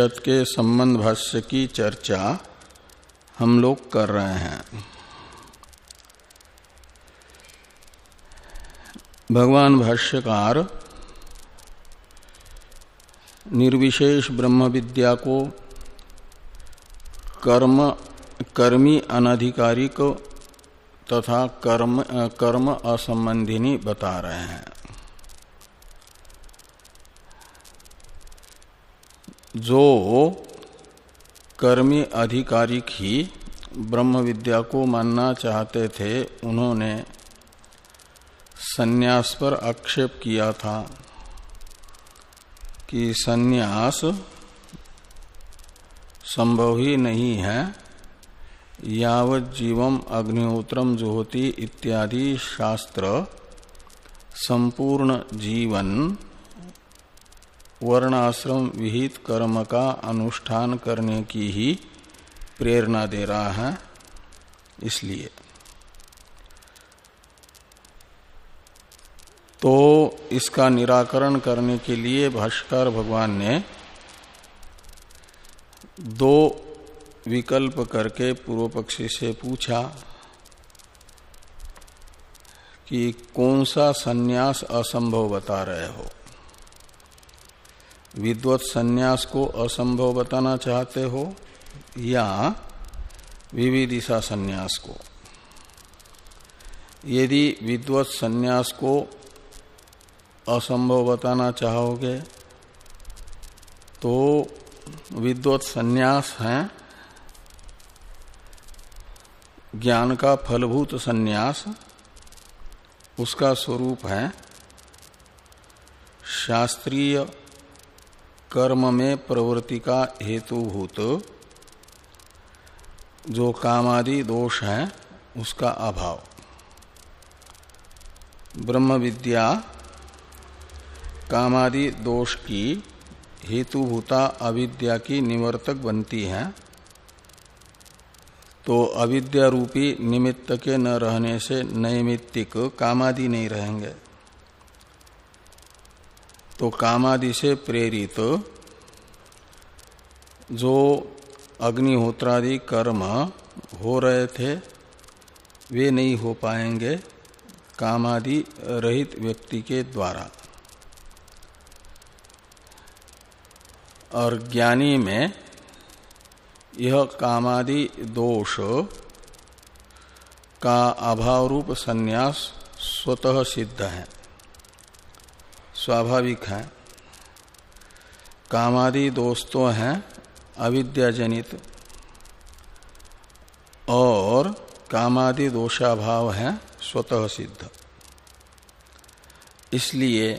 के संबंध भाष्य की चर्चा हम लोग कर रहे हैं। भगवान भाष्यकार निर्विशेष ब्रह्म विद्या को कर्म, कर्मी अनधिकारिक तथा कर्म कर्म असंबंधिनी बता रहे हैं। जो कर्मी अधिकारिक ही ब्रह्म विद्या को मानना चाहते थे, उन्होंने सन्यास पर आक्षेप किया था कि सन्यास संभव ही नहीं है। यावत जीवम अग्निहोत्रम जुहोति इत्यादि शास्त्र संपूर्ण जीवन वर्णाश्रम विहित कर्म का अनुष्ठान करने की ही प्रेरणा दे रहा है, इसलिए। तो इसका निराकरण करने के लिए भाष्कर भगवान ने दो विकल्प करके पूर्व पक्षी से पूछा कि कौन सा सन्यास असंभव बता रहे हो? विद्वत सन्यास को असंभव बताना चाहते हो या विविदिशा सन्यास को? यदि विद्वत सन्यास को असंभव बताना चाहोगे तो विद्वत सन्यास है ज्ञान का फलभूत सन्यास। उसका स्वरूप है शास्त्रीय कर्म में प्रवृत्ति का हेतुभूत। जो कामादि दोष है, उसका अभाव। ब्रह्म विद्या कामादि दोष की हेतुभूता अविद्या की निवर्तक बनती है। तो अविद्या रूपी निमित्त के न रहने से नैमित्तिक कामादि नहीं रहेंगे। तो कामादि से प्रेरित जो अग्निहोत्रादि कर्म हो रहे थे, वे नहीं हो पाएँगे कामादि रहित व्यक्ति के द्वारा। और ज्ञानी में यह कामादि दोष का अभाव रूप संन्यास स्वतः सिद्ध है। स्वाभाविक है। कामादि दोष तो हैं, अविद्याजनित। और कामादि दोषाभाव है, स्वतः सिद्ध। इसलिए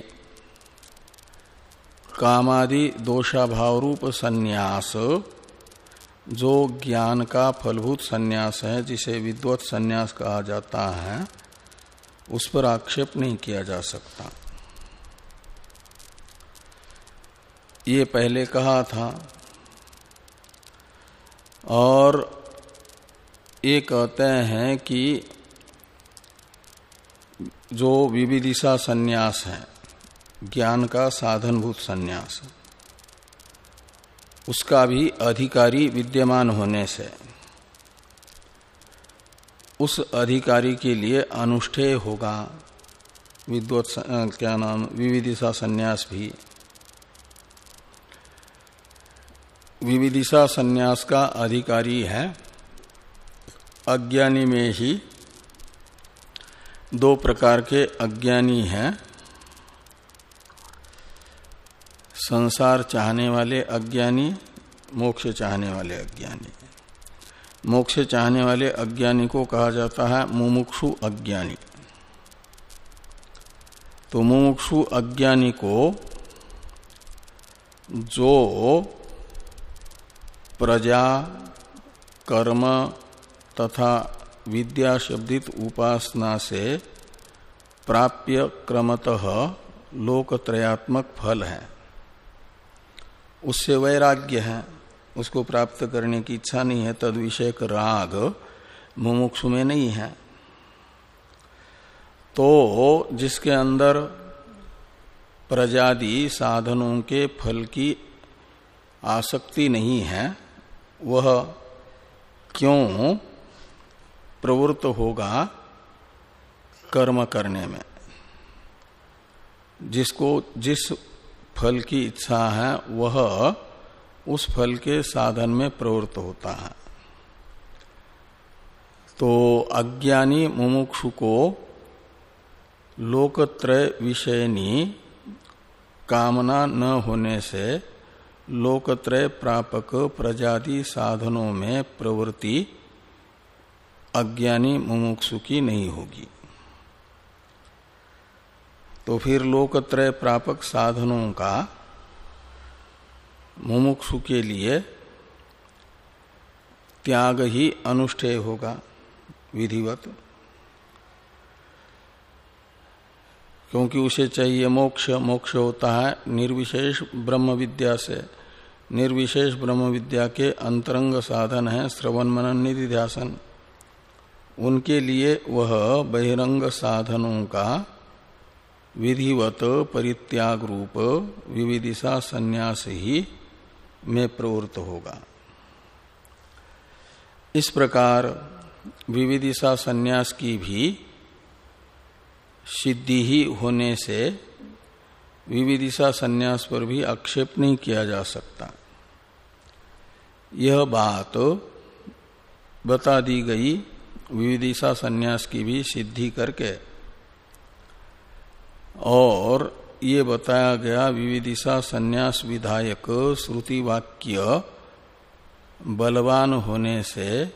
कामादि दोषाभाव रूप संन्यास, जो ज्ञान का फलभूत संन्यास है, जिसे विद्वत संन्यास कहा जाता है, उस पर आक्षेप नहीं किया जा सकता। ये पहले कहा था। और ये कहते हैं कि जो विविदिशा संन्यास है, ज्ञान का साधनभूत संन्यास, उसका भी अधिकारी विद्यमान होने से, उस अधिकारी के लिए अनुष्ठेय होगा। विद्वत क्या नाम, विविदिशा संन्यास भी विविदिशा संन्यास का अधिकारी है। अज्ञानी में ही दो प्रकार के अज्ञानी हैं। संसार चाहने वाले अज्ञानी, मोक्ष चाहने वाले अज्ञानी। मोक्ष चाहने वाले अज्ञानी को कहा जाता है मुमुक्षु अज्ञानी। तो मुमुक्षु अज्ञानी को जो प्रजा, कर्म तथा विद्या शब्दित उपासना से प्राप्य क्रमतः लोकत्रयात्मक फल है। उससे वैराग्य है। उसको प्राप्त करने की इच्छा नहीं है तद विषयक राग मुमुक्षु में नहीं है। तो जिसके अंदर प्रजादि साधनों के फल की आसक्ति नहीं है वह क्यों प्रवृत्त होगा कर्म करने में? जिसको, जिस फल की इच्छा है, वह उस फल के साधन में प्रवृत्त होता है। तो अज्ञानी मुमुक्षु को लोकत्रय विषयनी कामना न होने से लोकत्रय प्रापक प्रजाति साधनों में प्रवृत्ति अज्ञानी मुमुक्षु की नहीं होगी। तो फिर लोकत्रय प्रापक साधनों का मुमुक्षु के लिए त्याग ही अनुष्ठेय होगा विधिवत। क्योंकि उसे चाहिए मोक्ष मोक्ष होता है निर्विशेष ब्रह्म विद्या से। निर्विशेष ब्रह्म विद्या के अंतरंग साधन है श्रवण मनन निधि ध्यासन। उनके लिए वह बहिरंग साधनों का विधिवत परित्याग रूप विविदिशा संन्यास ही में प्रवृत्त होगा। इस प्रकार विविदिशा संन्यास की भी सिद्धि ही होने से विविदिशा संन्यास पर भी आक्षेप नहीं किया जा सकता। यह बात बता दी गई विविदिशा संन्यास की भी सिद्धि करके। और ये बताया गया विविदिशा संन्यास विधायक श्रुति वाक्य बलवान होने से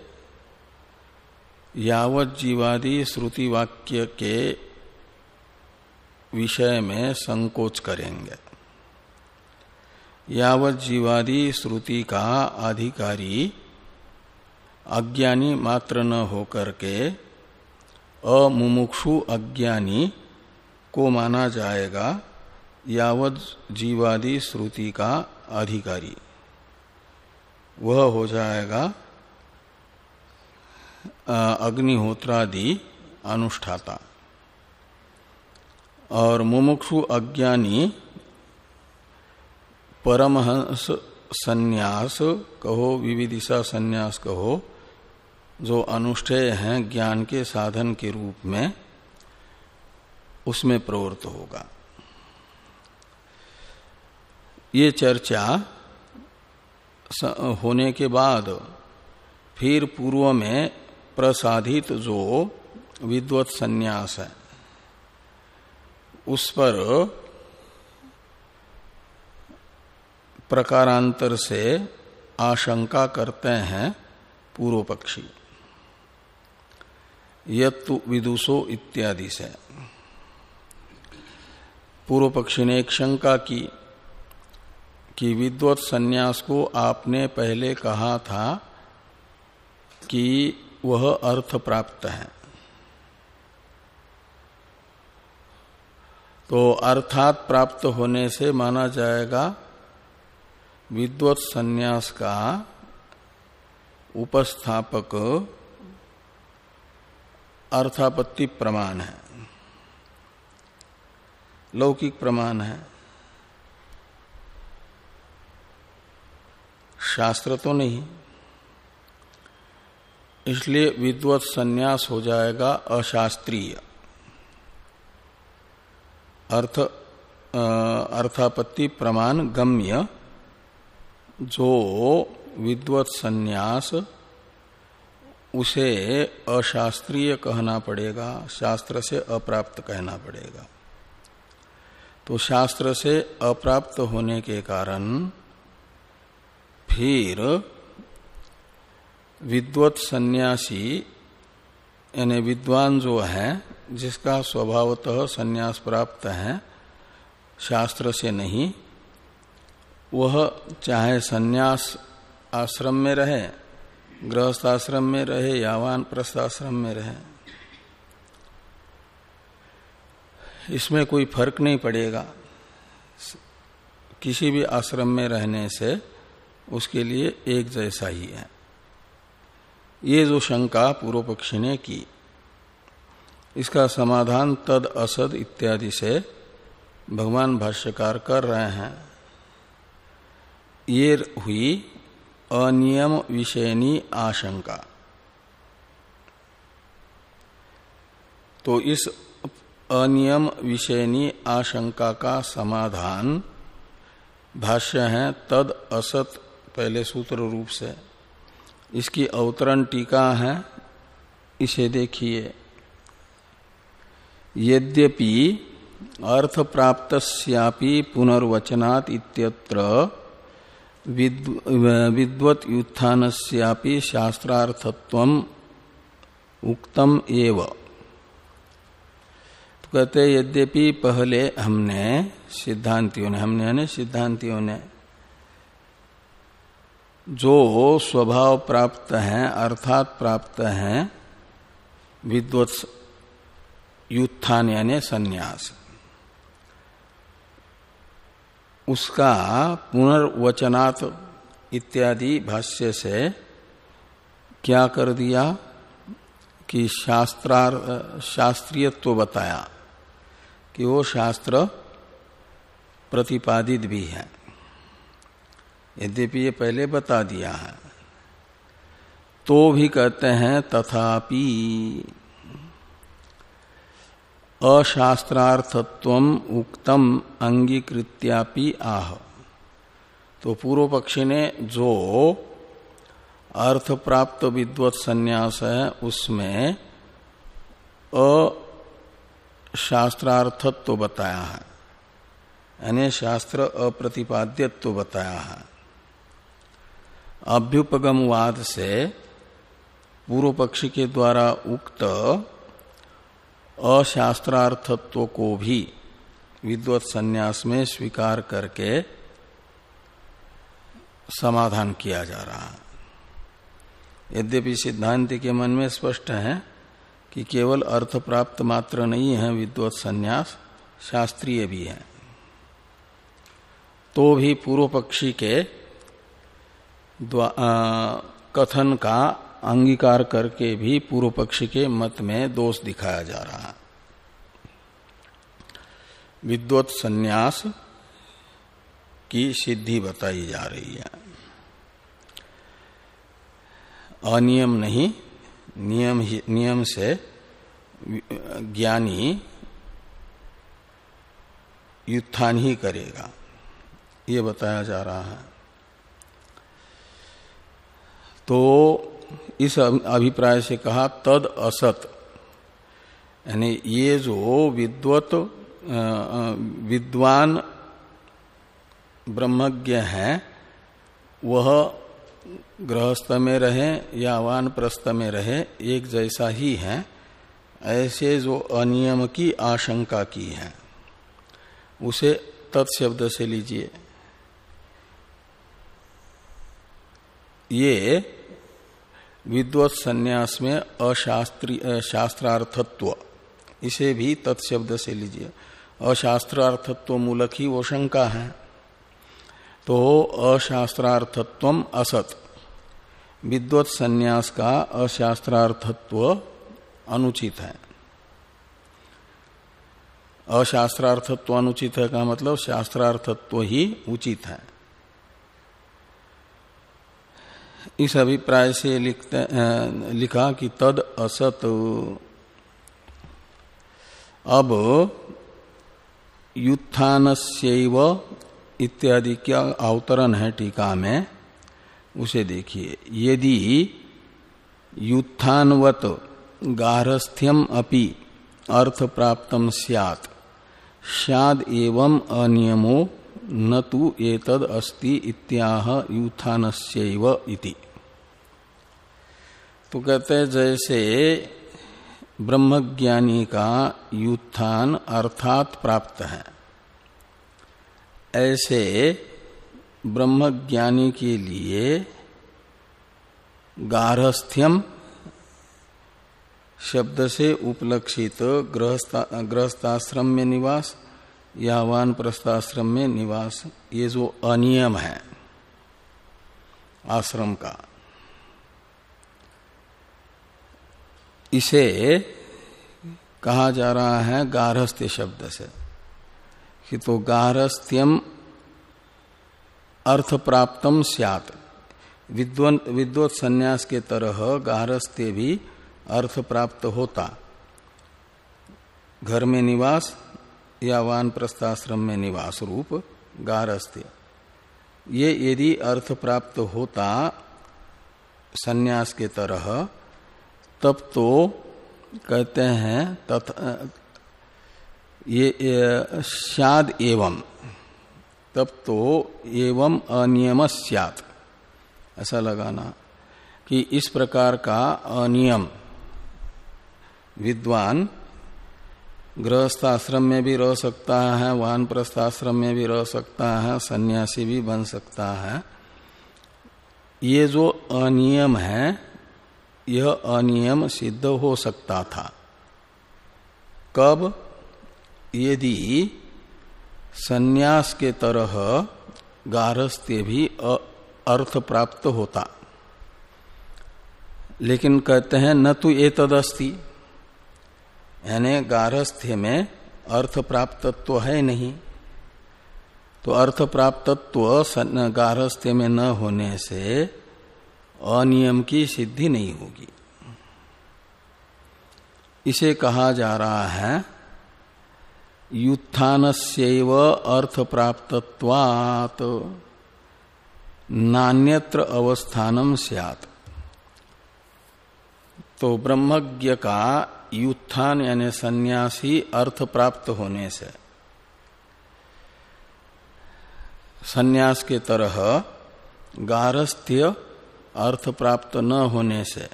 यावत जीवादि श्रुति वाक्य के विषय में संकोच करेंगे। यावत जीवादि श्रुति का अधिकारी, अज्ञानी मात्र न होकर के अमुमुक्षु अज्ञानी को माना जाएगा, यावत जीवादि श्रुति का अधिकारी। वह हो जाएगा अग्निहोत्रादि अनुष्ठाता। और मुमुक्षु अज्ञानी परमहंस संन्यास कहो, विविदिशा संन्यास कहो, जो अनुष्ठेय हैं ज्ञान के साधन के रूप में, उसमें प्रवृत्त होगा। ये चर्चा होने के बाद फिर पूर्व में प्रसाधित जो विद्वत संन्यास है, उस पर प्रकारांतर से आशंका करते हैं पूर्व पक्षी यत्तु विदुषो इत्यादि से। पूर्व पक्षी ने एक शंका की कि विद्वत संन्यास को आपने पहले कहा था कि वह अर्थ प्राप्त है। तो अर्थात प्राप्त होने से माना जाएगा विद्वत संन्यास का उपस्थापक अर्थापत्ति प्रमाण है। लौकिक प्रमाण है। शास्त्र तो नहीं। इसलिए विद्वत संन्यास हो जाएगा अशास्त्रीय। अर्थ अर्थापत्ति प्रमाण गम्य जो विद्वत संन्यास, उसे अशास्त्रीय कहना पड़ेगा, शास्त्र से अप्राप्त कहना पड़ेगा। तो शास्त्र से अप्राप्त होने के कारण फिर विद्वत सन्यासी, यानी विद्वान जो है, जिसका स्वभावतः सन्यास प्राप्त है, शास्त्र से नहीं वह चाहे सन्यास आश्रम में रहे, गृहस्थ आश्रम में रहे या वान प्रस्थाश्रम में रहे, इसमें कोई फ़र्क नहीं पड़ेगा। किसी भी आश्रम में रहने से उसके लिए एक जैसा ही है। ये जो शंका पूर्व पक्षी ने की, इसका समाधान तद असद इत्यादि से भगवान भाष्यकार कर रहे हैं। ये हुई अनियम विषयनी आशंका। तो इस अनियम विषयनी आशंका का समाधान भाष्य है, तद असत, पहले सूत्र रूप से। इसकी अवतरण टीका है, इसे देखिए। यद्यपि अर्थ प्राप्त पुनर्वचनात् इत्यत्र विद्वत युत्थान शास्त्रार्थत्व उक्तम एव। तो कहते यद्यपि पहले हमने सिद्धांतियों ने, हमने ने सिद्धांतियों ने जो स्वभाव प्राप्त हैं, अर्थात प्राप्त हैं विद्वत युत्थान यानी संन्यास। उसका पुनर्वचनात् इत्यादि भाष्य से क्या कर दिया कि शास्त्रार, शास्त्रीयत्व बताया कि वो शास्त्र प्रतिपादित भी है। यद्यपि ये पहले बता दिया है तो भी कहते हैं तथापि अशास्त्रार्थत्व उक्तम अंगीकृत्यापि आह। तो पूर्व पक्षी ने जो अर्थ प्राप्त विद्वत संन्यास है, उसमें अशास्त्रार्थत्व तो बताया है। यानी शास्त्र अप्रतिपाद्यत्व तो बताया है। अभ्युपगमवाद से पूर्व पक्षी के द्वारा उक्त अशास्त्रार्थत्व को भी विद्वत संन्यास में स्वीकार करके समाधान किया जा रहा है। यद्यपि सिद्धांत के मन में स्पष्ट है कि केवल अर्थ प्राप्त मात्र नहीं है विद्वत संन्यास शास्त्रीय भी है। तो भी पूर्व पक्षी के आ, कथन का अंगीकार करके भी पूर्व पक्षी के मत में दोष दिखाया जा रहा। है विद्वत संन्यास की सिद्धि बताई जा रही है। अनियम नहीं, नियम ही, नियम से ज्ञानी युत्थान ही करेगा। ये बताया जा रहा है। तो इस अभिप्राय से कहा, तद असत। यानी ये जो विद्वत विद्वान ब्रह्मज्ञ है, वह गृहस्थ में रहे या वान प्रस्थ में रहे, एक जैसा ही है, ऐसे जो अनियम की आशंका की है। उसे तत्शब्द से लीजिए। ये विद्वत संन्यास में अशास्त्रीय शास्त्रार्थत्व। इसे भी तत्शब्द से लीजिए। अशास्त्रार्थत्व मूलक ही वो शंका है। तो अशास्त्रार्थत्व असत। विद्वत संन्यास का अशास्त्रार्थत्व अनुचित है। अशास्त्रार्थत्व अनुचित है का मतलब शास्त्रार्थत्व ही उचित है। इस अभिप्राय से लिखते लिखा कि तद असत। अब युत्थान इत्यादि क्या अवतरण है टीका में, उसे देखिए। यदि युत्थानवत गारस्थ्यम अपि अर्थ प्राप्त सियात शाद एवं अनियमो न तो एतद अस्ति इत्याह युत्थानस्यैव इति। तो कहते हैं जैसे ब्रह्मज्ञानी का युत्थान अर्थात प्राप्त है। ऐसे ब्रह्मज्ञानी के लिए गारहस्थ्यम शब्द से उपलक्षित गृहस्थाश्रम में निवास या वान प्रस्थाश्रम में निवास, ये जो अनियम है आश्रम का। इसे कहा जा रहा है गारहस्थ्य शब्द से, कि तो गारहस्थ्यम अर्थ प्राप्तम स्यात विद्वत संन्यास के तरह गारस्ते भी अर्थ प्राप्त होता। घर में निवास या वान प्रस्थाश्रम में निवास रूप गारहस्थ्य। ये यदि अर्थ प्राप्त होता सन्यास के तरह तब तो कहते हैं तथा ये शाद एवं। तब तो एवं अनियम सियात। ऐसा लगाना कि इस प्रकार का अनियम विद्वान गृहस्थाश्रम में भी रह सकता है वान प्रस्थाश्रम में भी रह सकता है, सन्यासी भी बन सकता है। ये जो अनियम है यह अनियम सिद्ध हो सकता था। कब? यदि सन्यास के तरह गारहस्थ्य भी अर्थ प्राप्त होता। लेकिन कहते हैं, न तो ये तदस्थि यानी गारहस्थ्य में अर्थ प्राप्तत्व है नहीं। तो अर्थ प्राप्तत्व गारहस्थ्य में न होने से अनियम की सिद्धि नहीं होगी। इसे कहा जा रहा है युत्थान से अर्थ प्राप्तवात नान्यत्र अवस्थानम सियात। तो ब्रह्मज्ञ का युत्थान यानी सन्यासी अर्थ प्राप्त होने से, सन्यास के तरह गारस्थ्य अर्थ प्राप्त न होने से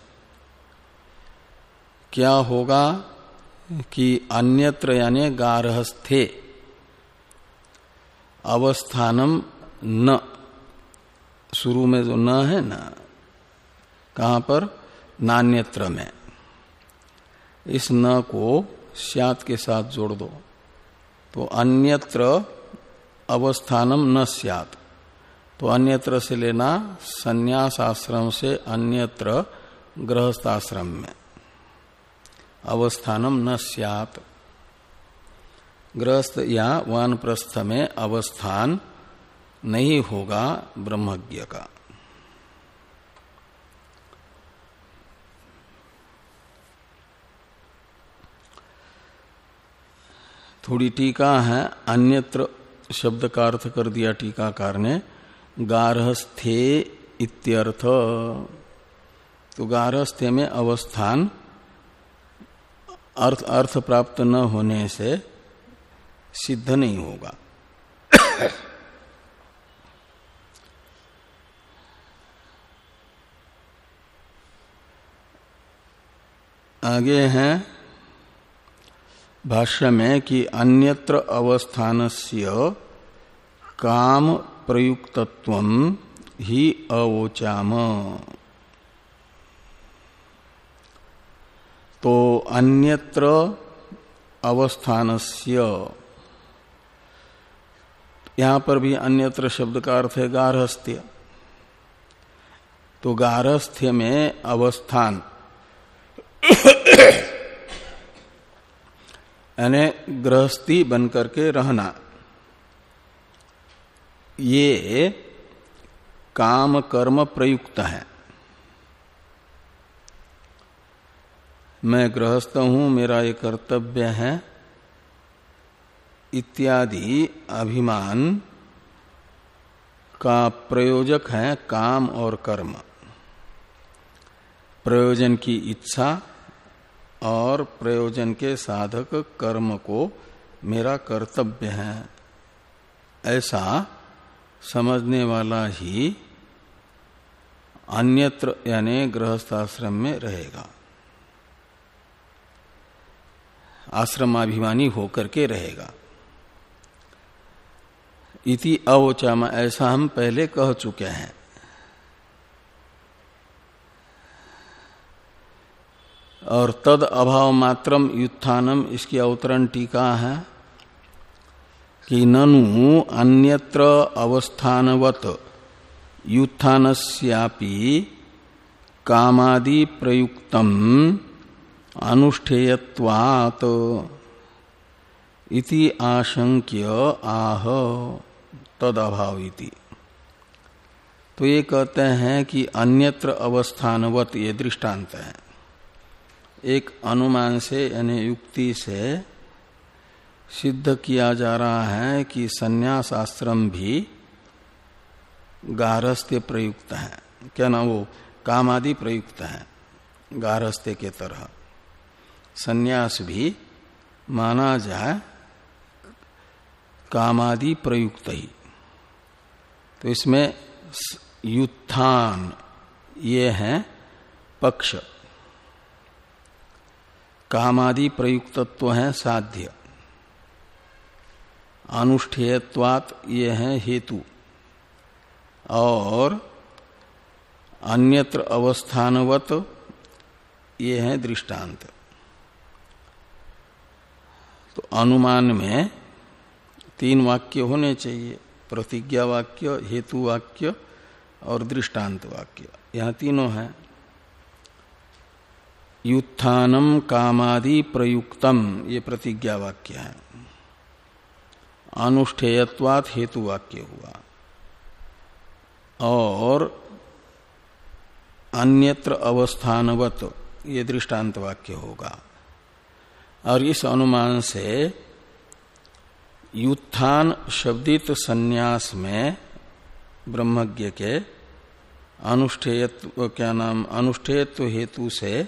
क्या होगा कि अन्यत्र यानी गारहस्थे अवस्थानम न। शुरू में जो न है ना, कहा पर? नान्यत्र में। इस न को स्यात के साथ जोड़ दो। तो अन्यत्र अवस्थानम न स्यात। तो अन्यत्र से लेना संन्यास आश्रम से अन्यत्र गृहस्थाश्रम में। अवस्थानम न सियात। गृहस्थ या वानप्रस्थ में अवस्थान नहीं होगा ब्रह्मज्ञ का। थोड़ी टीका है, अन्यत्र शब्द का अर्थ कर दिया टीकाकार ने गारहस्थे इत्यर्थ। तो गारहस्थ्य में अवस्थान, अर्थ अर्थ प्राप्त न होने से सिद्ध नहीं होगा। आगे हैं भाष्य में कि अन्यत्र अवस्थानस्य काम प्रयुक्तत्व ही अवोचाम। तो अन्यत्र अवस्थानस्य। यहाँ पर भी अन्यत्र शब्द का अर्थ है गारहस्थ्य। तो गारहस्थ्य में अवस्थान। यानी गृहस्थी बनकर के रहना। ये काम कर्म प्रयुक्त है। मैं गृहस्थ हूँ, मेरा ये कर्तव्य है। इत्यादि अभिमान का प्रयोजक है काम और कर्म। प्रयोजन की इच्छा और प्रयोजन के साधक कर्म को मेरा कर्तव्य है। ऐसा समझने वाला ही अन्यत्र, यानी गृहस्थाश्रम में रहेगा। आश्रमाभिमानी होकर के रहेगा। इति अवोचाम, ऐसा हम पहले कह चुके हैं। और तद अभाव मात्रम युत्थानम, इसकी अवतरण टीका है। कि ननु अन्यत्र अवस्थानवत, युत्थानस्यापि कामादि प्रयुक्तम अनुष्ठेयत्वात्। इति आशंक्य आह तद अभाव तो ये कहते हैं कि अन्यत्र अवस्थानवत ये दृष्टांत है। एक अनुमान से, यानी युक्ति से सिद्ध किया जा रहा है कि संन्यास आश्रम भी गारहस्थ्य प्रयुक्त है। क्या ना वो? कामादि प्रयुक्त है गारहस्थ्य के तरह। संन्यास भी माना जाए कामादि प्रयुक्त ही। तो इसमें युत्थान, ये है पक्ष। कामादि प्रयुक्तत्व है साध्य। अनुष्ठेयत्वात ये है हेतु। और अन्यत्र अवस्थानवत ये है दृष्टांत तो अनुमान में तीन वाक्य होने चाहिए, प्रतिज्ञा वाक्य, हेतु वाक्य और दृष्टांत वाक्य। यहाँ तीनों हैं। युत्थानम कामादि प्रयुक्तम, ये प्रतिज्ञा वाक्य है। अनुष्ठेयत्वात हेतु वाक्य हुआ। और अन्यत्र अवस्थानवत ये दृष्टांत वाक्य होगा। और इस अनुमान से युत्थान शब्दित संन्यास में ब्रह्मज्ञ के अनुष्ठेयत्व, क्या नाम, अनुष्ठेयत्व हेतु से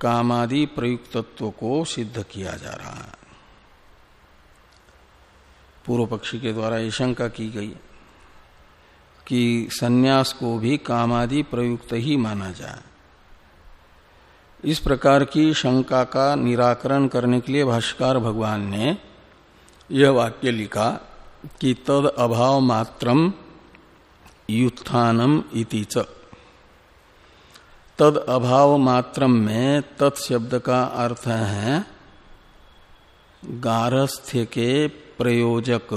कामादि प्रयुक्तत्व को सिद्ध किया जा रहा है। पूर्व पक्षी के द्वारा ये शंका की गई कि सन्यास को भी कामादि प्रयुक्त ही माना जाए। इस प्रकार की शंका का निराकरण करने के लिए भाष्कर भगवान ने यह वाक्य लिखा कि तद अभाव मात्रम युत्थानम इति च। तद अभाव मात्रम में तत्शब्द का अर्थ है गारस्थ्य के प्रयोजक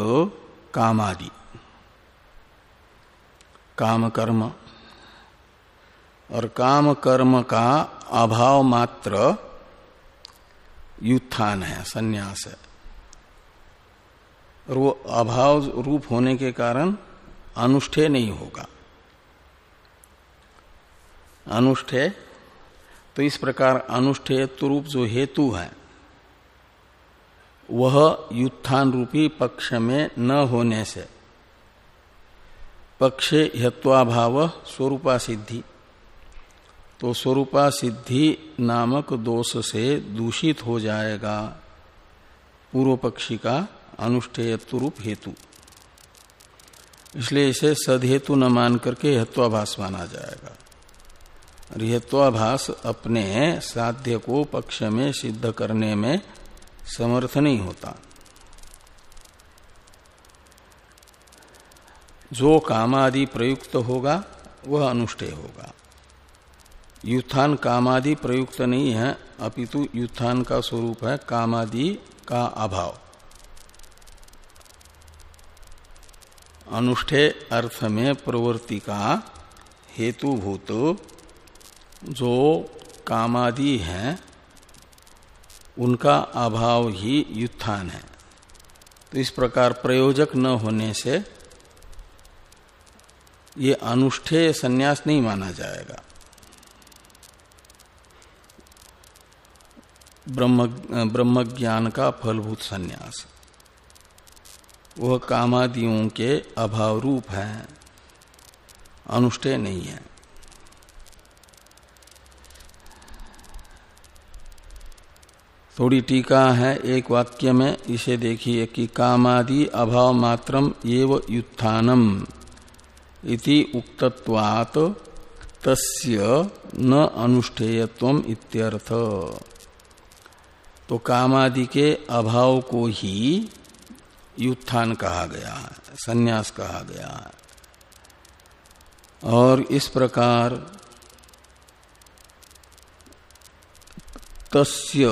कामादि। काम कर्म और काम कर्म का अभाव मात्र युत्थान है, संन्यास है। और वो अभाव रूप होने के कारण अनुष्ठे नहीं होगा। अनुष्ठे तो इस प्रकार अनुष्ठेय रूप जो हेतु है वह युत्थान रूपी पक्ष में न होने से। पक्षे हत्वाभाव स्वरूपा सिद्धि तो स्वरूपा सिद्धि नामक दोष से दूषित हो जाएगा। पूर्व पक्षी का अनुष्ठेयत्व रूप हेतु। इसलिए इसे सदहेतु न मान करके हेत्वाभास माना जाएगा। और हेत्वाभास अपने साध्य को पक्ष में सिद्ध करने में समर्थ नहीं होता। जो कामादि प्रयुक्त होगा, वह अनुष्ठेय होगा। युत्थान कामादि प्रयुक्त नहीं है, अपितु युत्थान का स्वरूप है, कामादि का अभाव। अनुष्ठेय अर्थ में प्रवृत्ति का हेतुभूत जो कामादि है उनका अभाव ही युत्थान है। तो इस प्रकार प्रयोजक न होने से ये अनुष्ठेय संन्यास नहीं माना जाएगा। ब्रह्म ब्रह्म ज्ञान का फलभूत संन्यास। वह कामादियों के अभाव रूप है, अनुष्ठेय नहीं है। थोड़ी टीका है एक वाक्य में, इसे देखिए कि कामादि अभाव मात्रम एव युत्थानम इति उक्तत्वात तस्य न अनुष्ठेयत्व इत्यर्थ। तो कामादि के अभाव को ही युत्थान कहा गया है संन्यास कहा गया। है और इस प्रकार तस्य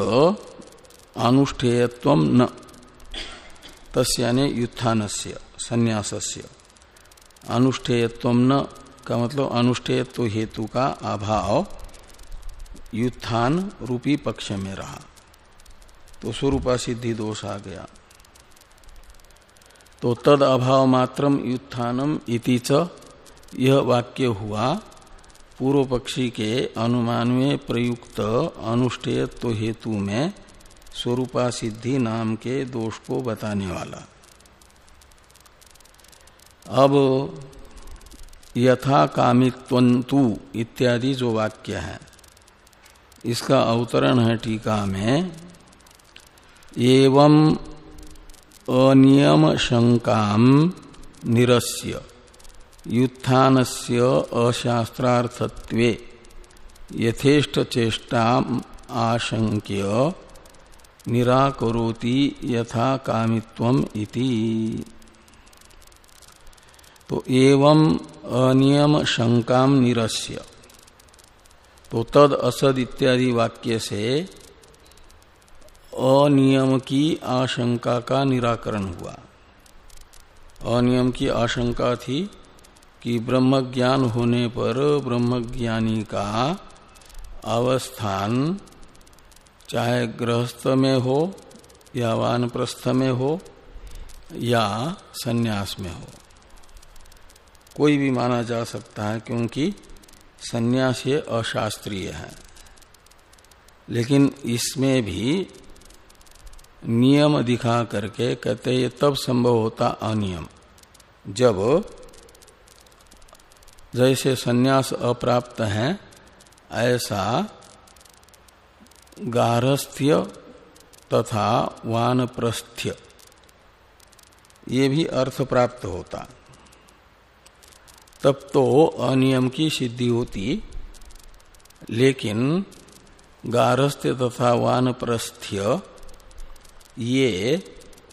अनुष्ठेयत्व न। तस्याने युत्थानस्य संन्यासस्य। अनुष्ठेयत्व न का मतलब अनुष्ठेयत्व हेतु का अभाव युत्थान रूपी पक्ष में रहा। तो स्वरूपा सिद्धि दोष आ गया। तो तद अभाव मात्रम युत्थानम इति च यह वाक्य हुआ पूर्व पक्षी के अनुमान में प्रयुक्त अनुष्ठेयत्व हेतु में स्वरूपा सिद्धि नाम के दोष को बताने वाला। अब यथा कामित्वंतु इत्यादि जो वाक्य है, इसका अवतरण है टीका में, एवं अनियम शंका निरस्य से अशास्त्रार्थत्वे यथेष्ट चेष्टा आशंक्य निराकरोति यथा कामित्वम इति। तो एवं अनियम शंकाम निरस्य। तो तद असद इत्यादि वाक्य से अनियम की आशंका का निराकरण हुआ। अनियम की आशंका थी कि ब्रह्म ज्ञान होने पर ब्रह्मज्ञानी का अवस्थान चाहे गृहस्थ में हो, या वानप्रस्थ में हो, या सन्यास में हो। कोई भी माना जा सकता है क्योंकि सन्यास ये अशास्त्रीय है। लेकिन इसमें भी नियम दिखा करके कहते ये तब संभव होता अनियम। जब जैसे सन्यास अप्राप्त है, ऐसा गारस्थ्य तथा वानप्रस्थ्य। ये भी अर्थ प्राप्त होता। तब तो अनियम की सिद्धि होती, लेकिन गारस्थ्य तथा वानप्रस्थ्य ये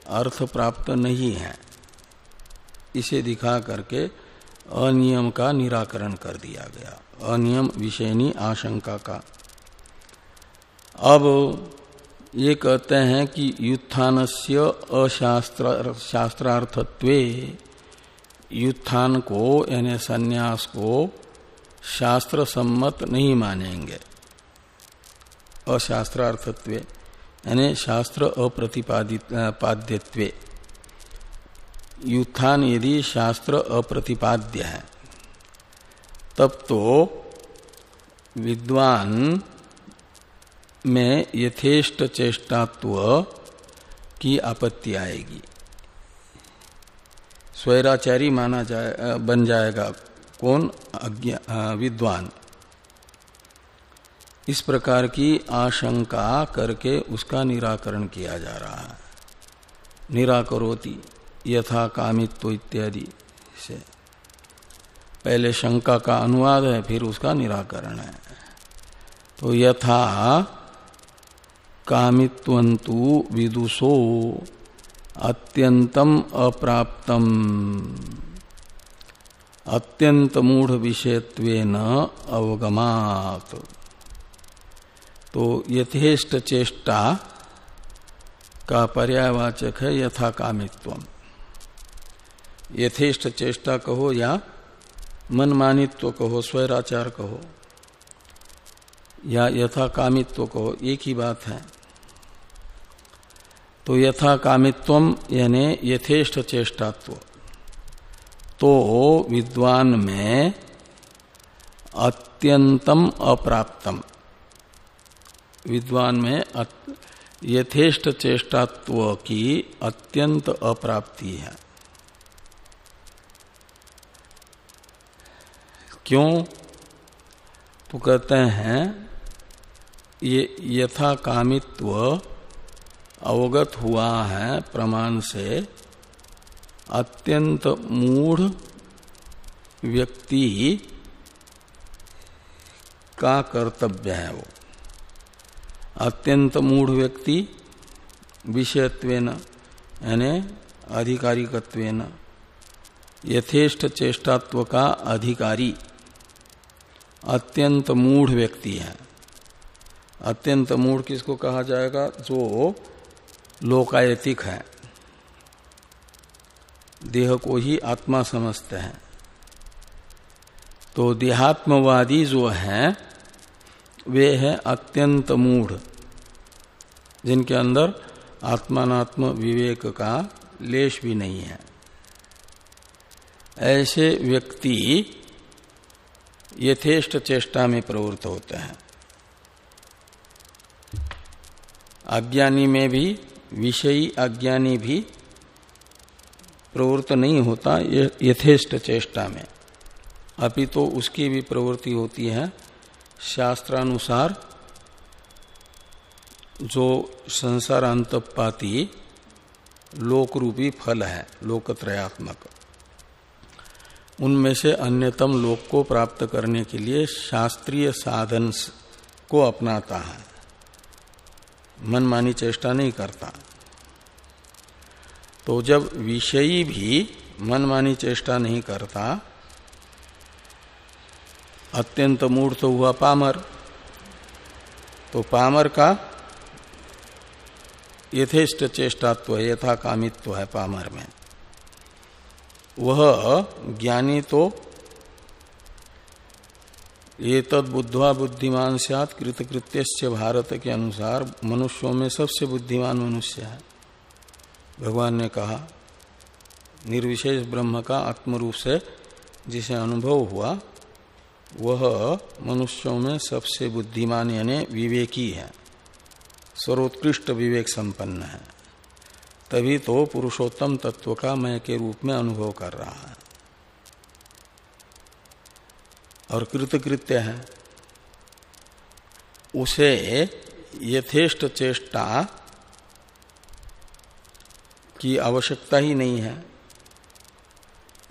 अर्थ प्राप्त नहीं है। इसे दिखा करके अनियम का निराकरण कर दिया गया। अनियम विषयनी आशंका का अब ये कहते हैं कि युत्थान से अशास्त्र, शास्त्रार्थत्वे युत्थान को, यानी संन्यास को शास्त्र सम्मत नहीं मानेंगे। अशास्त्रार्थत्व, यानी शास्त्र अप्रतिपादित, पाद्यत्वे। युत्थान यदि शास्त्र अप्रतिपाद्य है, तब तो विद्वान में यथेष्ट चेष्टात्व की आपत्ति आएगी। स्वैराचारी माना जाए बन जाएगा कौन? विद्वान। इस प्रकार की आशंका करके उसका निराकरण किया जा रहा है। निराकरोति, यथा कामित्व इत्यादि से। पहले शंका का अनुवाद है, फिर उसका निराकरण है। तो यथा कामित्वंतु विदुषो अत्यंतम अप्राप्तम। अत्यंत मूढ़ विषयत्वेन अवगमात। तो यथेष्ट चेष्टा का पर्यावाचक है यथा कामित्वम। यथेष्ट चेष्टा कहो या मनमानित्व कहो, स्वैराचार कहो, या यथा कामित्व कहो, एक ही बात है। तो यथा कामित्व यानी यथेष्ट चेष्टात्व। तो विद्वान में अत्यंतम अप्राप्तम। विद्वान में यथेष्ट चेष्टात्व की अत्यंत अप्राप्ति है। क्यों? तो कहते हैं, ये यथा कामित्व अवगत हुआ है प्रमाण से, अत्यंत मूढ़ व्यक्ति का कर्तव्य है वो। अत्यंत मूढ़ व्यक्ति, विषयत्वेन, यानी आधिकारिकत्वेन, यथेष्ट चेष्टात्व का अधिकारी। अत्यंत मूढ़ व्यक्ति है। अत्यंत मूढ़ किसको कहा जाएगा? जो लोकायतिक है। देह को ही आत्मा समझते हैं। तो देहात्मवादी जो है, वे है अत्यंत मूढ़, जिनके अंदर आत्मात्म विवेक का लेश भी नहीं है। ऐसे व्यक्ति यथेष्ट चेष्टा में प्रवृत्त होते हैं। अज्ञानी में भी विषयी अज्ञानी भी प्रवृत्त नहीं होता यथेष्ट चेष्टा में। अभी तो उसकी भी प्रवृत्ति होती है। शास्त्रानुसार जो संसार अंतपाती लोक रूपी फल है, लोकत्रयात्मक, उनमें से अन्यतम लोक को प्राप्त करने के लिए शास्त्रीय साधन को अपनाता है। मनमानी चेष्टा नहीं करता। तो जब विषयी भी मनमानी चेष्टा नहीं करता, अत्यंत मूर्त तो हुआ पामर। तो पामर का यथेष्ट चेष्टात्व यथा कामित्व है पामर में। वह ज्ञानी तो ये तद बुद्धवा बुद्धिमान सात कृतकृत्य भारत के अनुसार मनुष्यों में सबसे बुद्धिमान मनुष्य है। भगवान ने कहा, निर्विशेष ब्रह्म का आत्मरूप से जिसे अनुभव हुआ, वह मनुष्यों में सबसे बुद्धिमान यानी विवेकी है। सर्वोत्कृष्ट विवेक संपन्न है। तभी तो पुरुषोत्तम तत्व का मय के रूप में अनुभव कर रहा है। और कृतकृत्य है। उसे यथेष्ट चेष्टा की आवश्यकता ही नहीं है।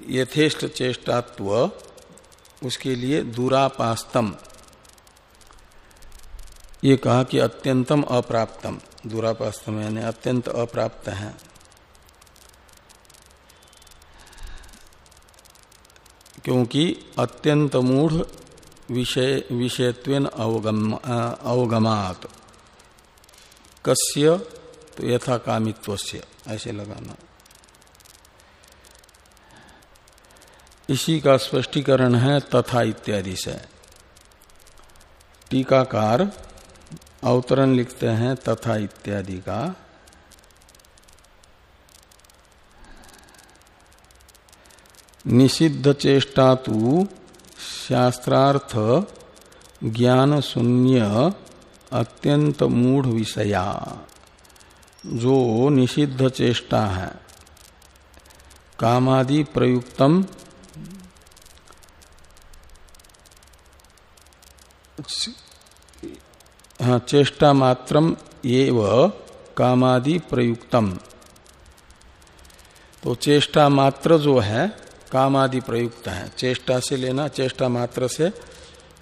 यथेष्ट चेष्टात्व उसके लिए दुरापास्तम। ये कहा कि अत्यंतम अप्राप्तम। दुरापास्तम यानी अत्यंत अप्राप्त है। क्योंकि अत्यंत मूढ़ विषय, विषयत्वेन अवगम अवगमात। कस्य? तो यथा कामित्व ऐसे लगाना। इसी का स्पष्टीकरण है तथा इत्यादि से। टीकाकार, अवतरण लिखते हैं तथा इत्यादि का। निषिद्ध चेष्टा तो शास्त्रार्थ ज्ञान शून्य अत्यंत मूढ़ विषया जो निषिद्ध चेष्टा है। कामादि प्रयुक्तम हाँ चेष्टा मात्रम एव कामादि प्रयुक्तम तो चेष्टा मात्र जो है कामादि प्रयुक्त है। चेष्टा से लेना, चेष्टा मात्र से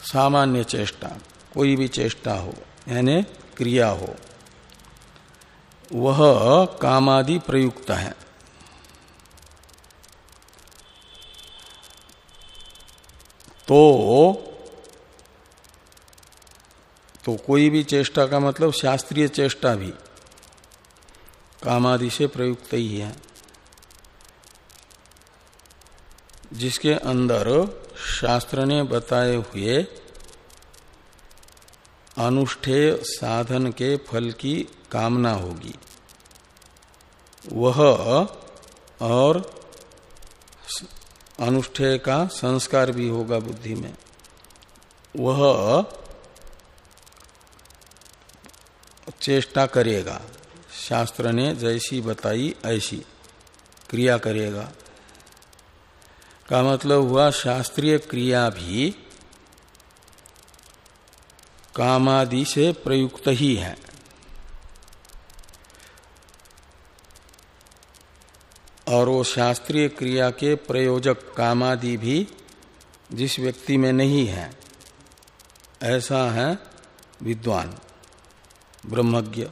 सामान्य चेष्टा, कोई भी चेष्टा हो, यानी क्रिया हो, वह कामादि प्रयुक्त है। तो तो कोई भी चेष्टा का मतलब शास्त्रीय चेष्टा भी कामादि से प्रयुक्त ही है। जिसके अंदर शास्त्र ने बताए हुए अनुष्ठेय साधन के फल की कामना होगी। वह और अनुष्ठेय का संस्कार भी होगा बुद्धि में। वह चेष्टा करेगा। शास्त्र ने जैसी बताई, ऐसी क्रिया करेगा। का मतलब हुआ शास्त्रीय क्रिया भी कामादि से प्रयुक्त ही है। और वो शास्त्रीय क्रिया के प्रयोजक कामादि भी जिस व्यक्ति में नहीं है, ऐसा है विद्वान, ब्रह्मज्ञ।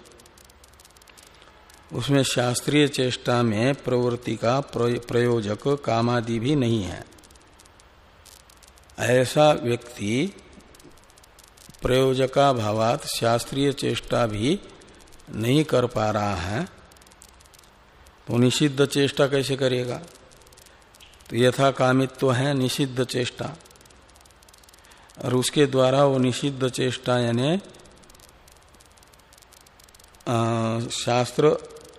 उसमें शास्त्रीय चेष्टा में प्रवृत्ति का प्रयोजक कामादि भी नहीं है। ऐसा व्यक्ति प्रयोजका भावात शास्त्रीय चेष्टा भी नहीं कर पा रहा है तो निषिद्ध चेष्टा कैसे करेगा? तो यथा कामित्व है निषिद्ध चेष्टा। और उसके द्वारा वो निषिद्ध चेष्टा यानी शास्त्र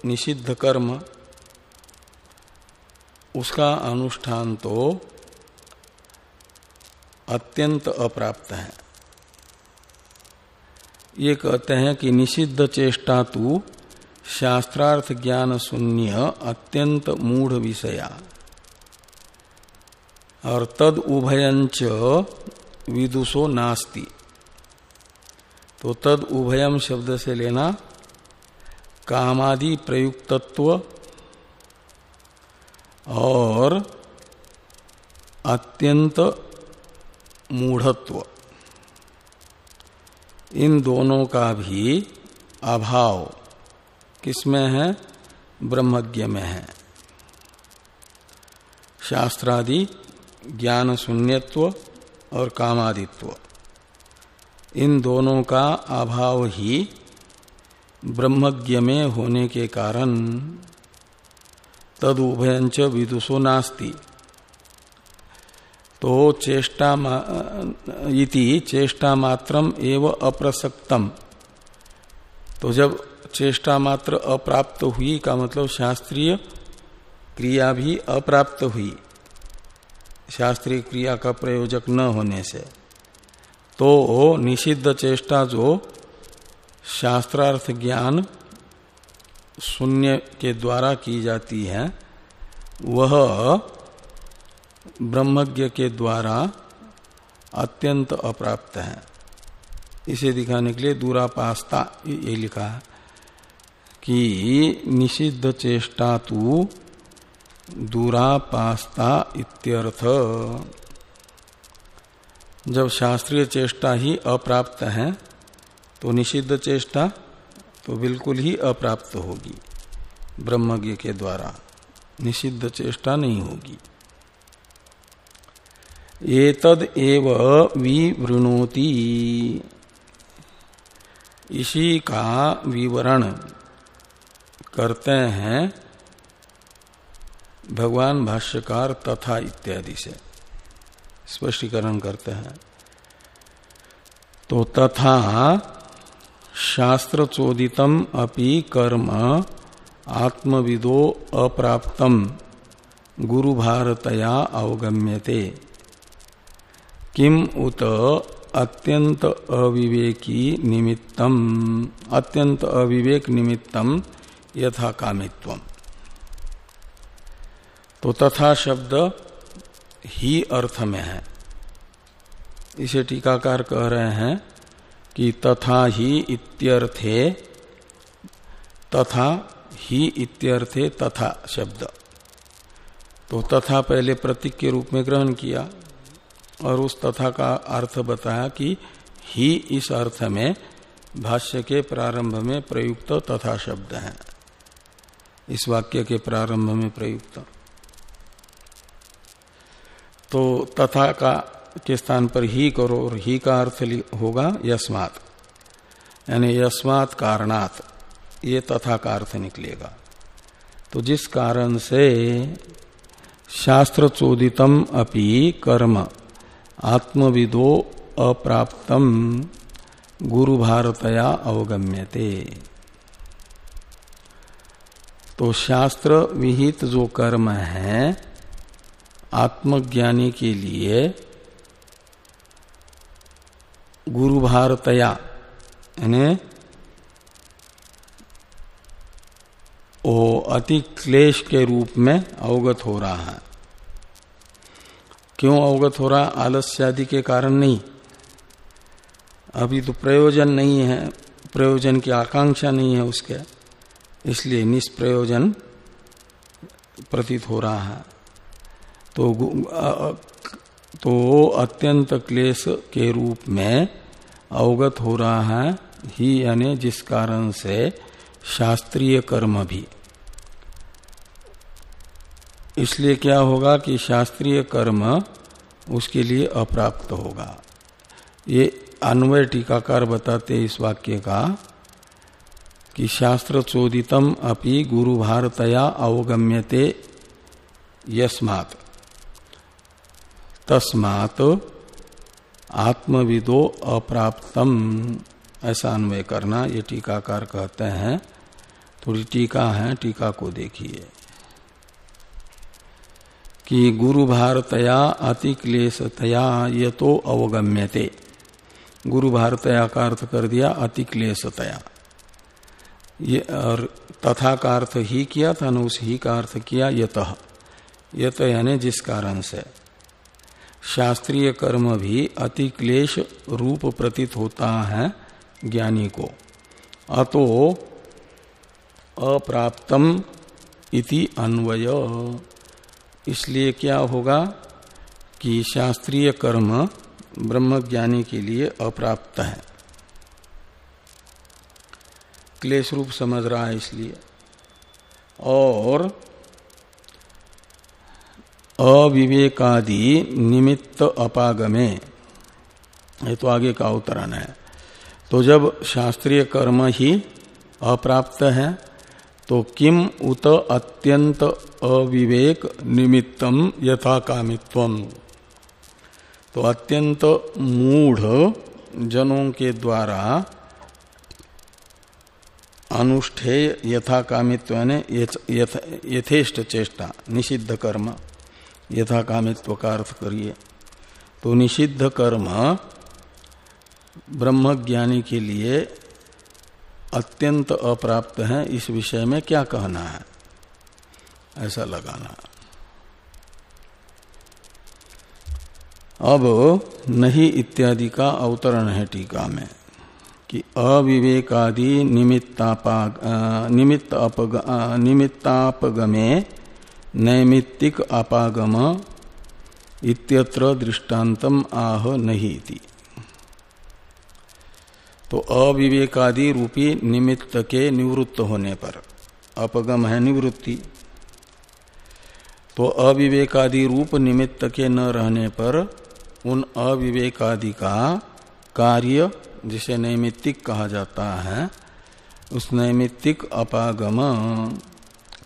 निषिद्ध कर्म, उसका अनुष्ठान तो अत्यंत अप्राप्त है। ये कहते हैं कि निषिद्ध चेष्टा तु शास्त्रार्थ ज्ञान शून्य अत्यंत मूढ़ विषया। और तद उभयंच विदुषो नास्ति। तो तद उभयम शब्द से लेना कामादि प्रयुक्तत्व और अत्यंत मूढ़त्व। इन दोनों का भी अभाव किसमें है? ब्रह्मज्ञ में है। शास्त्रादि ज्ञान शून्यत्व और कामादित्व। इन दोनों का अभाव ही ब्रह्मज्ञ में होने के कारण तद विदुषो नास्ति। तो चेष्टा इति चेष्टा मात्रम एव अप्रसक्तम। तो जब चेष्टा मात्र अप्राप्त हुई का मतलब शास्त्रीय क्रिया भी अप्राप्त हुई। शास्त्रीय क्रिया का प्रयोजक न होने से। तो निषिद्ध चेष्टा जो शास्त्रार्थ ज्ञान शून्य के द्वारा की जाती है। वह ब्रह्मज्ञ के द्वारा अत्यंत अप्राप्त है। इसे दिखाने के लिए दूरापास्ता ये लिखा कि निषिद्ध चेष्टा तू दूरापास्ता इत्यर्थ। जब शास्त्रीय चेष्टा ही अप्राप्त है तो निषिद्ध चेष्टा तो बिल्कुल ही अप्राप्त होगी। ब्रह्मज्ञ के द्वारा निषिद्ध चेष्टा नहीं होगी। एतद एव विवृणोति। इसी का विवरण करते हैं भगवान भाष्यकार तथा इत्यादि से। स्पष्टीकरण करते हैं। तो तथा शास्त्र चोदितम अपि कर्म आत्मविदो अप्राप्तम गुरु भारतया अवगम्यते। किम उत अत्यंत अविवेकी निमित्तम। अत्यंत अविवेक निमित्तम यथा कामित्वम तो तथा शब्द ही अर्थ में है। इसे टीकाकार कह रहे हैं कि तथा ही इत्यर्थे, तथा ही इत्यर्थे तथा शब्द। तो तथा पहले प्रतीक के रूप में ग्रहण किया और उस तथा का अर्थ बताया कि ही इस अर्थ में भाष्य के प्रारंभ में प्रयुक्त तथा शब्द है। इस वाक्य के प्रारंभ में प्रयुक्त। तो तथा का के स्थान पर ही करो और ही का अर्थ होगा यस्मात। यानी यस्मात कारणात, ये तथा का अर्थ निकलेगा। तो जिस कारण से शास्त्र चोदितम अपि कर्म, आत्मविदो अप्राप्तम गुरु भारतया अवगम्यते। तो शास्त्र विहित जो कर्म है, आत्मज्ञानी के लिए गुरु भारतया यानी वो अति क्लेश के रूप में अवगत हो रहा है। क्यों अवगत हो रहा? आलस्य आदि के कारण नहीं। अभी तो प्रयोजन नहीं है, प्रयोजन की आकांक्षा नहीं है उसके, इसलिए निष्प्रयोजन प्रतीत हो रहा है। तो तो अत्यंत क्लेश के रूप में अवगत हो रहा है, ही यानी जिस कारण से शास्त्रीय कर्म भी। इसलिए क्या होगा कि शास्त्रीय कर्म उसके लिए अप्राप्त होगा। ये अन्वय टीकाकार बताते इस वाक्य का कि शास्त्र चोदितम अपि गुरु भारतया अवगम्यते यस्मात्। तस्मात आत्मविदो अप्राप्तम। ऐसा अन्वय करना, ये टीकाकार कहते हैं थोड़ी टीका है, टीका को देखिए। कि गुरु भारतया अतिक्लेशतया ये तो अवगम्यते। गुरु भारतया का अर्थ कर दिया, अतिक्लेशतया। ये और तथा का अर्थ ही किया था, न उस ही का अर्थ किया, यत। यत यानी जिस कारण से। शास्त्रीय कर्म भी अति क्लेश रूप प्रतीत होता है ज्ञानी को। अतो अप्राप्तम इति अन्वय। इसलिए क्या होगा कि शास्त्रीय कर्म ब्रह्मज्ञानी के लिए अप्राप्त है। क्लेश रूप समझ रहा है इसलिए। और अविवेकादि निमित्त अपागमे। ये तो आगे का अवतरण है। तो जब शास्त्रीय कर्म ही अप्राप्त है तो किम उत अत्यंत अविवेक निमित्तम यथा कामित्वम तो अत्यंत मूढ़ जनों के द्वारा अनुष्ठेय यथा कामित्व यथेष्ट चेष्टा, निषिद्ध कर्म। यथा कामित्व का अर्थ करिए। तो निषिद्ध कर्म ब्रह्मज्ञानी के लिए अत्यंत अप्राप्त है। इस विषय में क्या कहना है? ऐसा लगाना। अब नहीं इत्यादि का अवतरण है टीका में कि अविवेकादि निमित्तापाग निमित्त अपग निमित्तापगमे नैमित्तिक अपागम इत्यत्र दृष्टांतम आह नहीं थी तो अविवेकादि रूपी निमित्त के निवृत्त होने पर अपगम है निवृत्ति। तो अविवेकादि रूप निमित्त के न रहने पर उन अविवेकादि का कार्य, जिसे नैमित्तिक कहा जाता है, उस नैमित्तिक अपागम।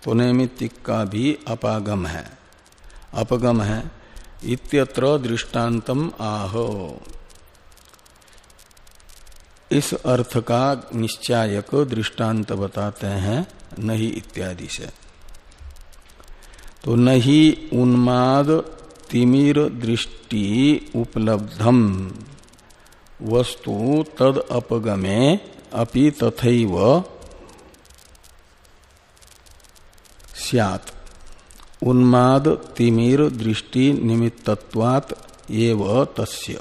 तो नैमित्तिक का भी अपागम है। अपगम है, इत्यत्र दृष्टांतम आहो। इस अर्थ का निश्चायक दृष्टांत बताते हैं, नहीं इत्यादि से। तो नहीं उन्माद तिमिर दृष्टि उपलब्धम। वस्तु तद अपगमे अपि तथैव स्यात्। उन्माद तिमिर दृष्टि निमित्तत्वात् एव तस्य।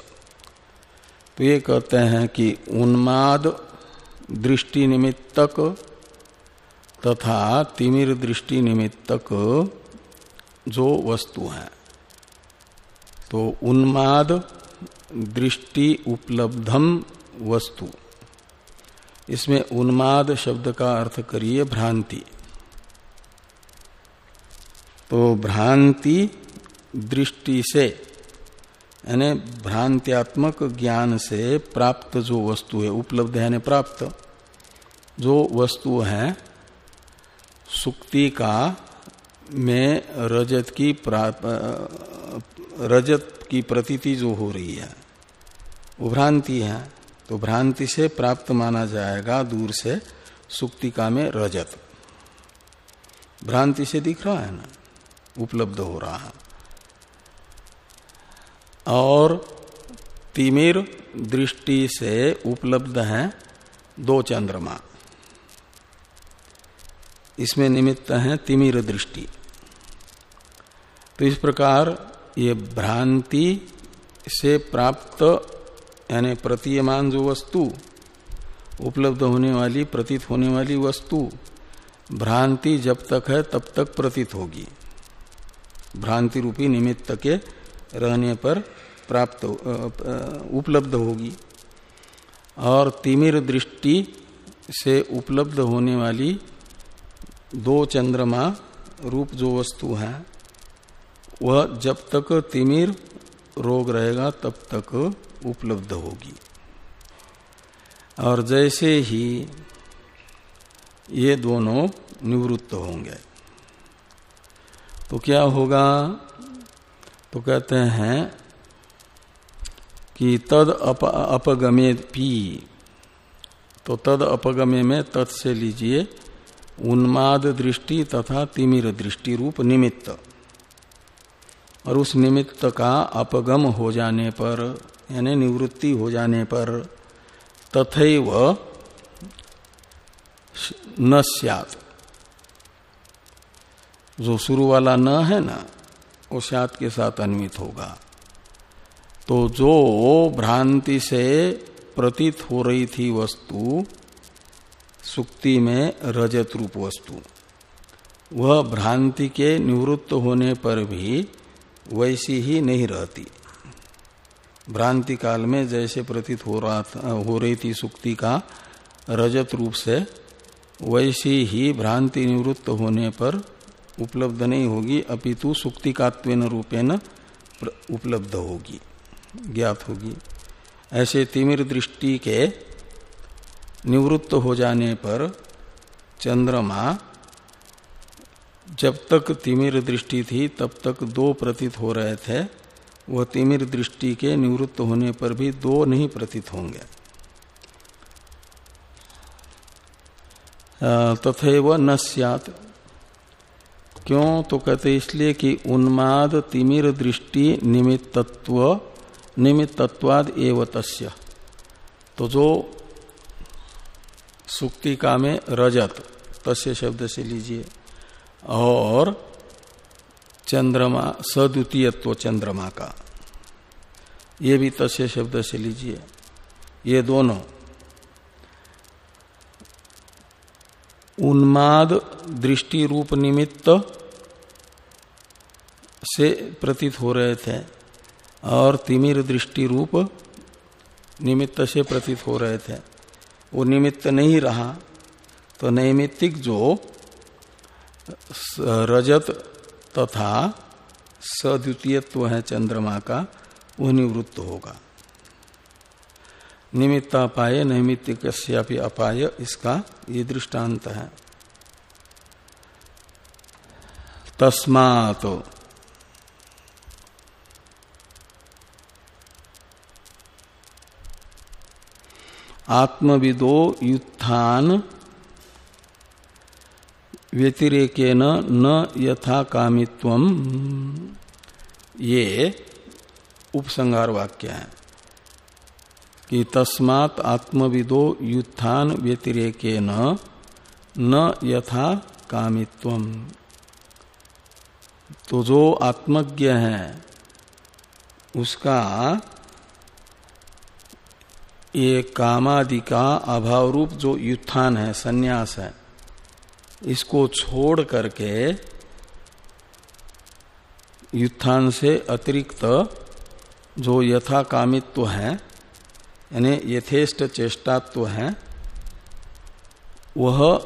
तो ये कहते हैं कि उन्माद दृष्टि निमित्तक तथा तिमिर दृष्टि निमित्तक जो वस्तु है। तो उन्माद दृष्टि उपलब्धम वस्तु। इसमें उन्माद शब्द का अर्थ करिए भ्रांति। तो भ्रांति दृष्टि से, यानी भ्रांत्यात्मक ज्ञान से प्राप्त जो वस्तु है, उपलब्ध है प्राप्त, जो वस्तु है, सुक्ति का में रजत की रजत की प्रतीति जो हो रही है, वो भ्रांति है तो भ्रांति से प्राप्त माना जाएगा दूर से सुक्तिका में रजत। भ्रांति से दिख रहा है ना? उपलब्ध हो रहा है। और तिमिर दृष्टि से उपलब्ध है दो चंद्रमा। इसमें निमित्त है तिमिर दृष्टि। तो इस प्रकार ये भ्रांति से प्राप्त, यानी प्रतीयमान जो वस्तु, उपलब्ध होने वाली, प्रतीत होने वाली वस्तु, भ्रांति जब तक है तब तक प्रतीत होगी। भ्रांति रूपी निमित्त के रहने पर प्राप्त उपलब्ध होगी। और तिमिर दृष्टि से उपलब्ध होने वाली दो चंद्रमा रूप जो वस्तु है, वह जब तक तिमिर रोग रहेगा तब तक उपलब्ध होगी। और जैसे ही ये दोनों निवृत्त होंगे। तो क्या होगा? तो कहते हैं कि तद अप, अपगमे पी। तो तद अपगमे में तत् से लीजिए उन्माद दृष्टि तथा तिमिर दृष्टि रूप निमित्त। और उस निमित्त का अपगम हो जाने पर यानी निवृत्ति हो जाने पर तथैव न सियात। जो शुरू वाला न है ना, वो सात के साथ अन्वित होगा। तो जो भ्रांति से प्रतीत हो रही थी वस्तु, सुक्ति में रजत रूप वस्तु, वह भ्रांति के निवृत्त होने पर भी वैसी ही नहीं रहती। भ्रांति काल में जैसे प्रतीत हो रहा था, हो रही थी सुक्ति का रजत रूप से, वैसी ही भ्रांति निवृत्त होने पर उपलब्ध नहीं होगी, अपितु सुक्तिकात्वेन रूपेण उपलब्ध होगी, ज्ञात होगी। ऐसे तिमिर दृष्टि के निवृत्त हो जाने पर चंद्रमा जब तक तिमिर दृष्टि थी, तब तक दो प्रतीत हो रहे थे। वह तिमिर दृष्टि के निवृत्त होने पर भी दो नहीं प्रतीत होंगे। तथे वह न क्यों? तो कहते इसलिए कि उन्माद तिमिर दृष्टि निमित्तत्व, निमित्तत्वाद एव तस्य। तो जो सुक्ति का में रजत, तस्य शब्द से लीजिए। और चंद्रमा, सद्वितीयत्व चंद्रमा का। ये भी तस्य शब्द से लीजिए। ये दोनों उन्माद दृष्टि रूप निमित्त से प्रतीत हो रहे थे और तिमिर दृष्टि रूप निमित्त से प्रतीत हो रहे थे। वो निमित्त नहीं रहा तो नैमित्तिक जो रजत तथा सद्वितीयत्व है चंद्रमा का वह निवृत्त होगा। निमित्तापाय नैमित्तिक अपाय इसका ये दृष्टांत है। तस्मात आत्मविदो युत्थान व्यतिरेकेन न यथा कामित्व ये उपसंगार वाक्य है। कि तस्मात आत्मविदो युत्थान व्यतिरेकेन न यथा कामित्व तो जो आत्मज्ञ है, उसका ये कामादि का अभाव रूप जो युत्थान है, सन्यास है, इसको छोड़ करके युत्थान से अतिरिक्त जो यथा कामित्व है यानी यथेष्ट चेष्टात्व है, वह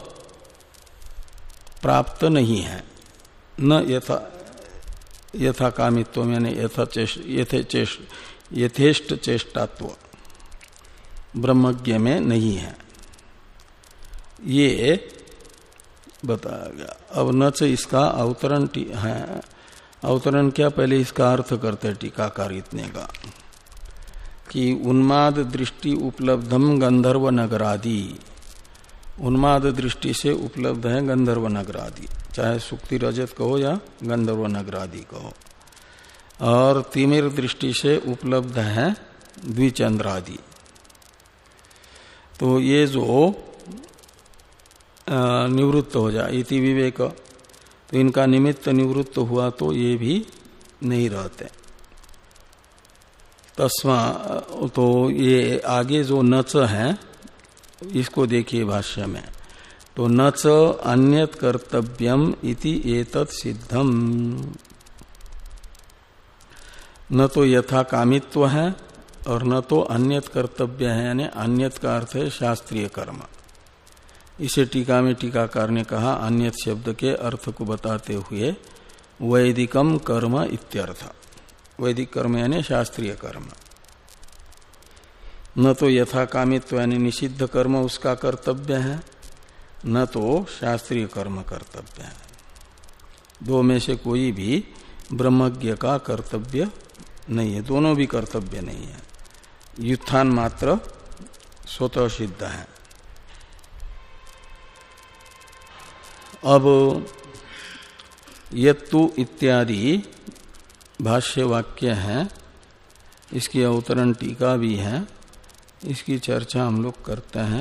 प्राप्त नहीं है। न यथा यथा कामित्व यानी यथा चेष्ट यथेष्ट चेष्टात्व ब्रह्मज्ञ में नहीं है। ये बताया गया। अब न से इसका अवतरण है, अवतरण क्या पहले इसका अर्थ करते टीकाकार इतने का। कि उन्माद दृष्टि उपलब्धम गंधर्व नगरादि। उन्माद दृष्टि से उपलब्ध है गंधर्व नगरादि। चाहे सुक्ति रजत कहो या गंधर्व नगरादि कहो। और तिमिर दृष्टि से उपलब्ध है द्विचंद्रादि। तो ये जो निवृत्त हो जाए इति विवेक तो इनका निमित्त निवृत्त हुआ तो ये भी नहीं रहते। तस्मा तो ये आगे जो नच है, इसको देखिए भाष्य में। तो नच अन्यत कर्तव्यम इति एतत् सिद्धम। न तो यथा कामित्व है और न तो अन्यत कर्तव्य है, यानी अन्यत का अर्थ है शास्त्रीय कर्म। इसे टीका में टीकाकार ने कहा अन्य शब्द के अर्थ को बताते हुए वैदिकम कर्म इत्यर्थ। वैदिक कर्म यानी शास्त्रीय कर्म। न तो यथा कामित्व यानी निषिद्ध कर्म उसका कर्तव्य है, न तो शास्त्रीय कर्म कर्तव्य है। दो में से कोई भी ब्रह्मज्ञ का कर्तव्य नहीं है, दोनों भी कर्तव्य नहीं है। युत्थान मात्र स्वतः सिद्ध है। अब यत्तु इत्यादि भाष्य वाक्य है। इसकी अवतरण टीका भी है। इसकी चर्चा हम लोग करते हैं।